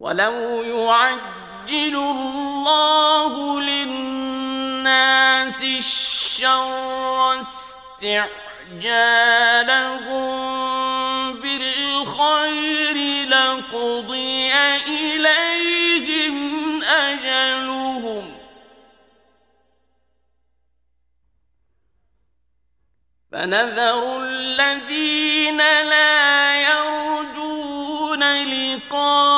ولو يعجل الله للناس الشر استعجالهم بالخير لقضي إليهم أجلهم فنذر الذين لا يرجون لقاء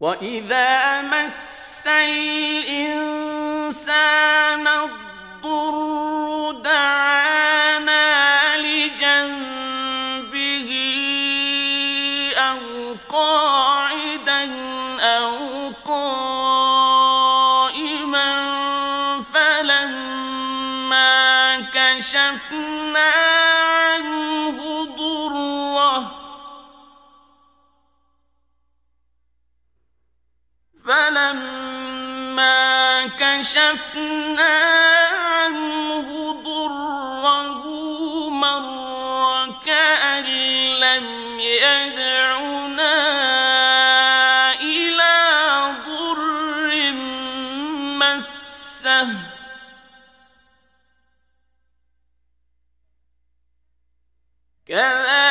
وَإِذَا مَسَّ الْإِنسَانَ الضُّرُّ دَعَانَا لِجَنبِهِ أَوْ قَاعِدًا أَوْ قَائِمًا فَلَمَّا كَشَفْنَا عَنْهُ ما كشفنا عنه ضره مر كأن لم يدعنا إلى ضر مسه كذلك